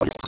audio.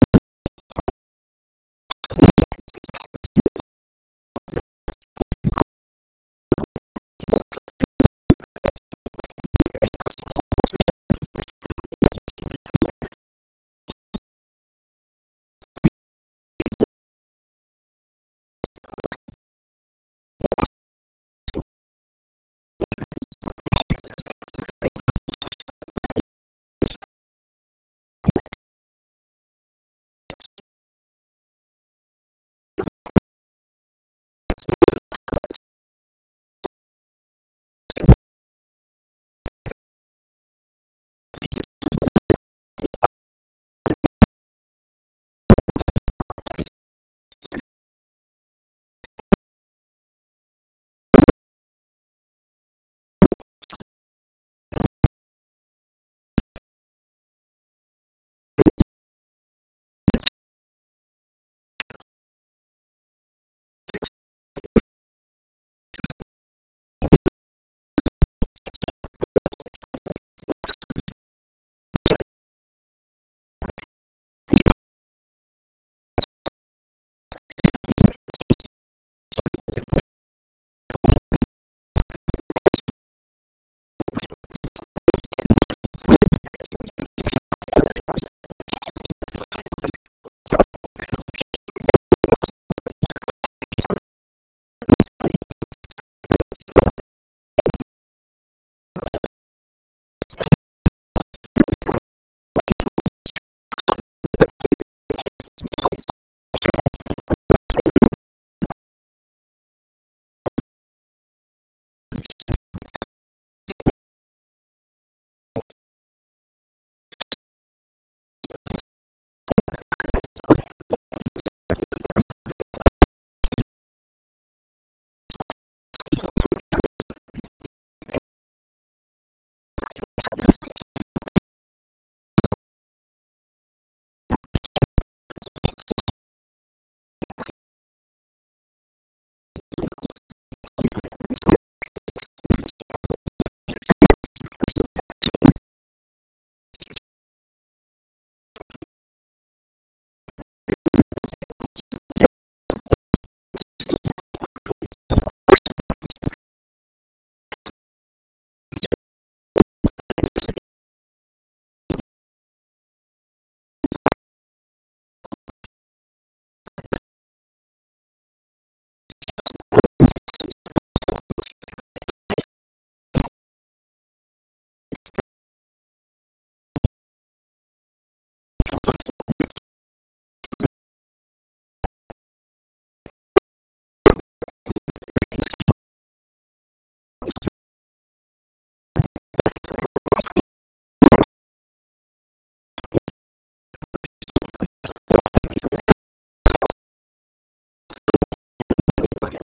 varias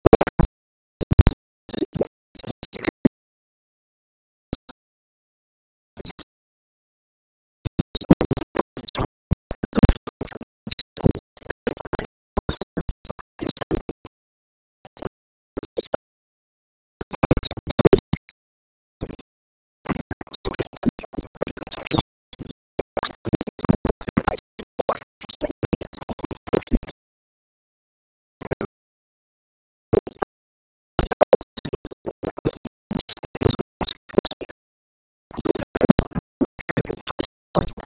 point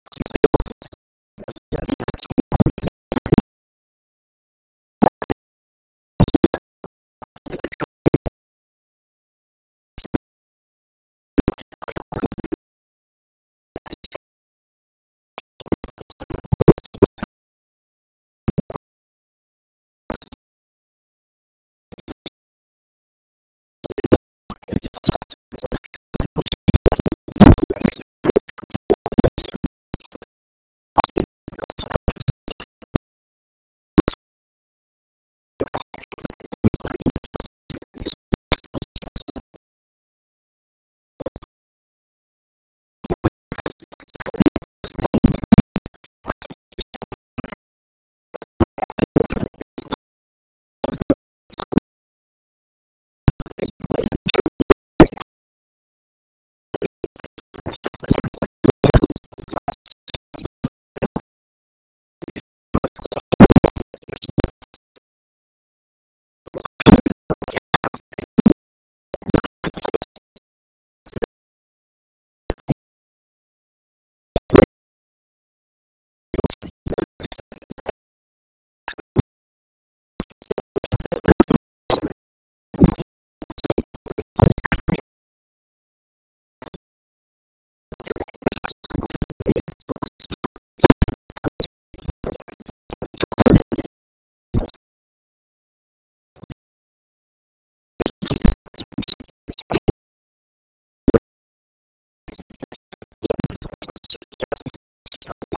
Thank you.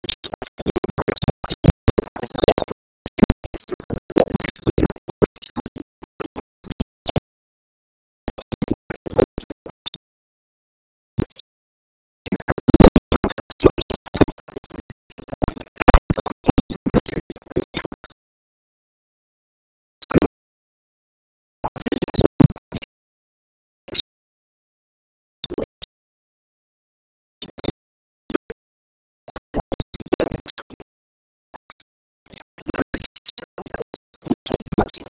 battlefield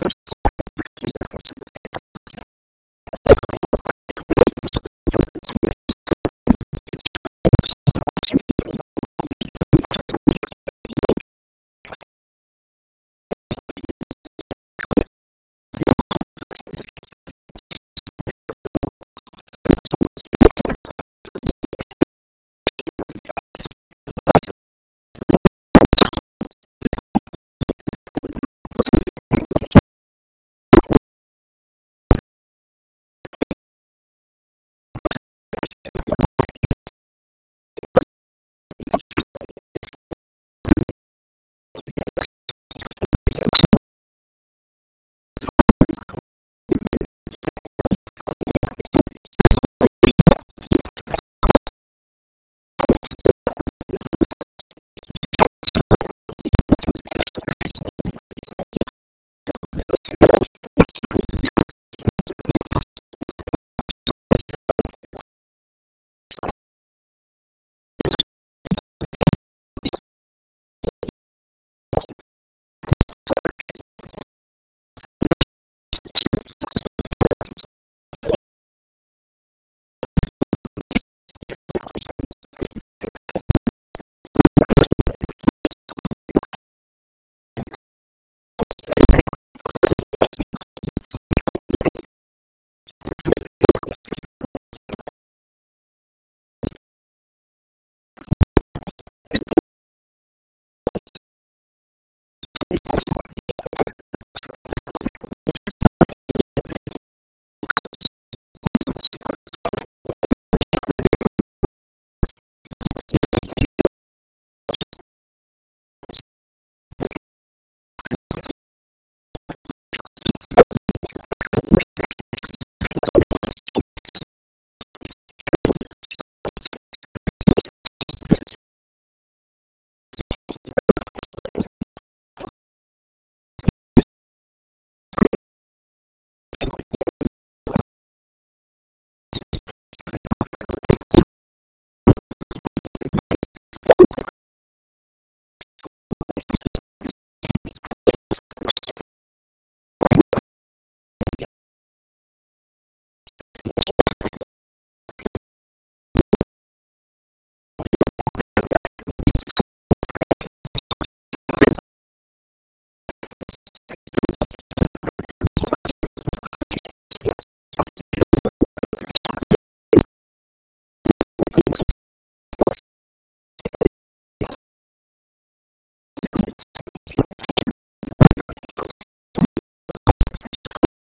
First.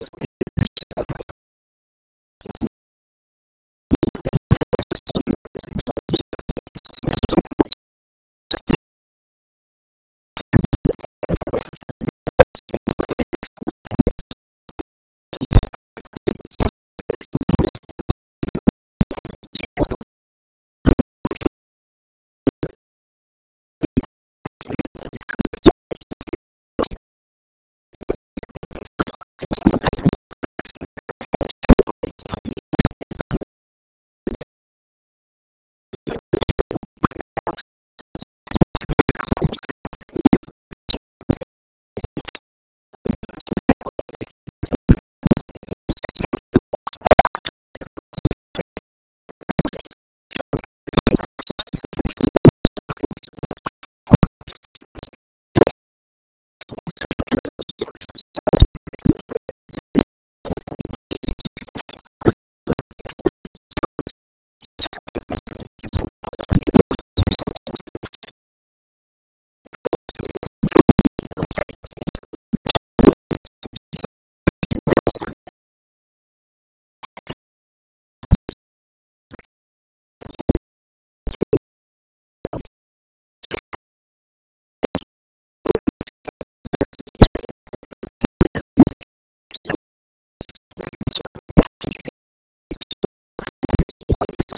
Dios. one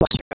Western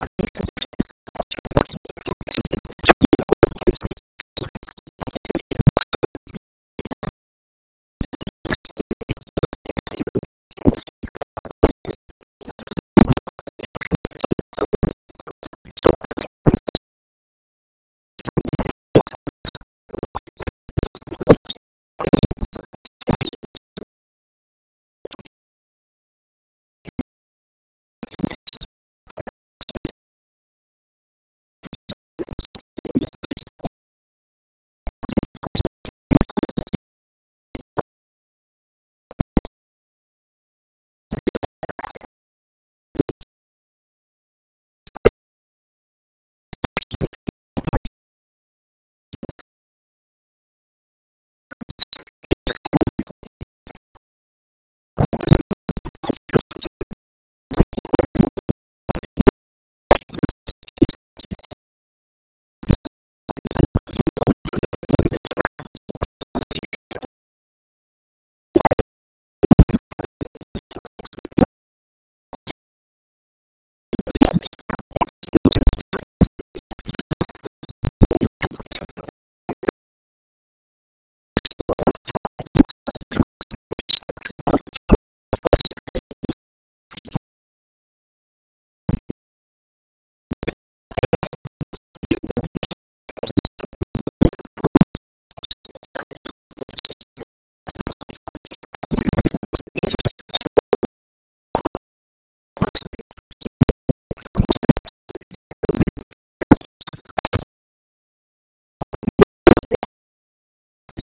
আছে।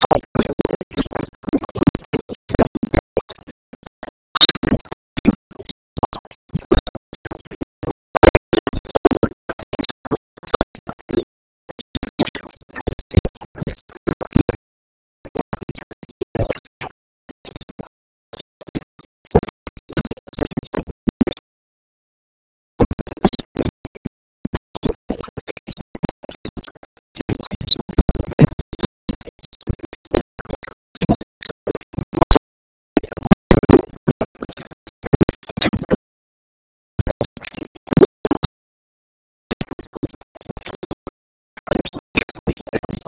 হয় like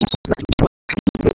chúng tôi là chúng tôi khẳng định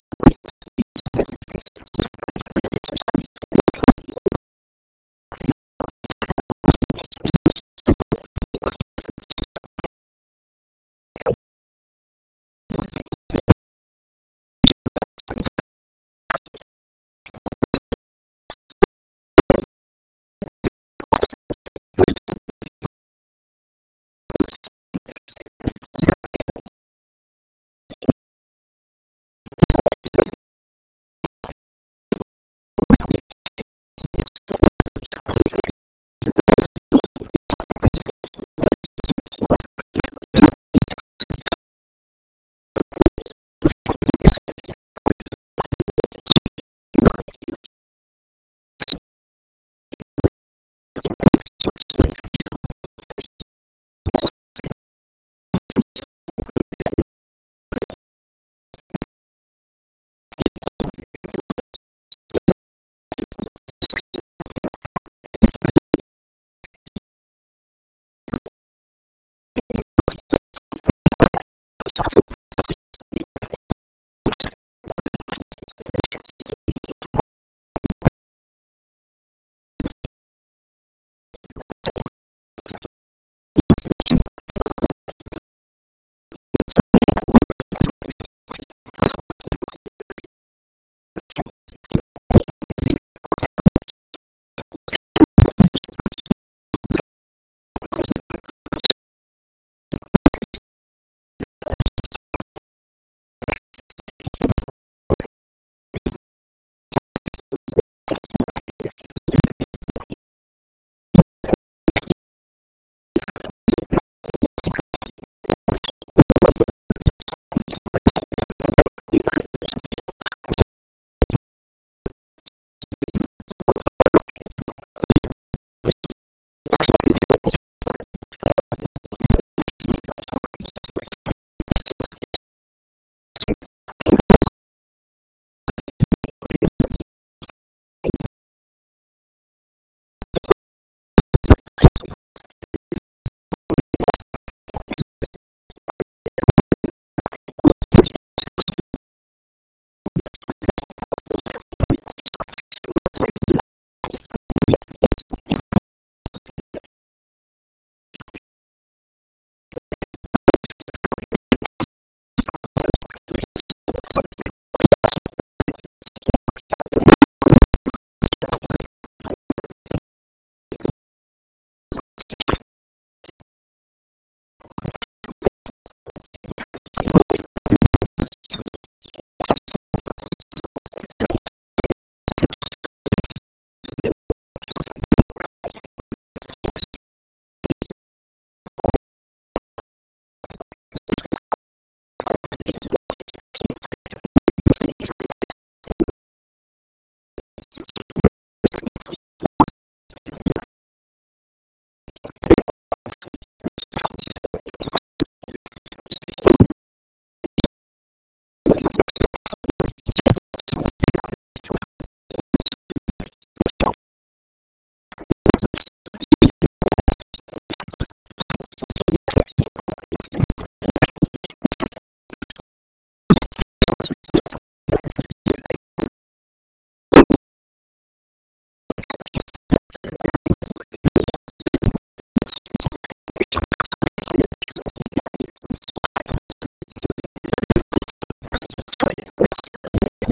toilet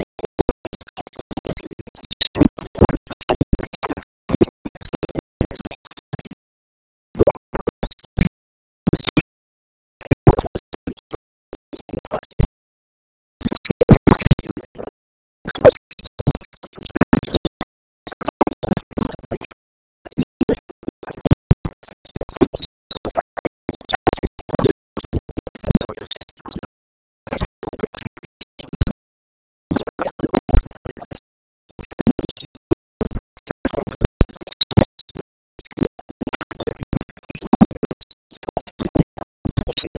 পছন্দ।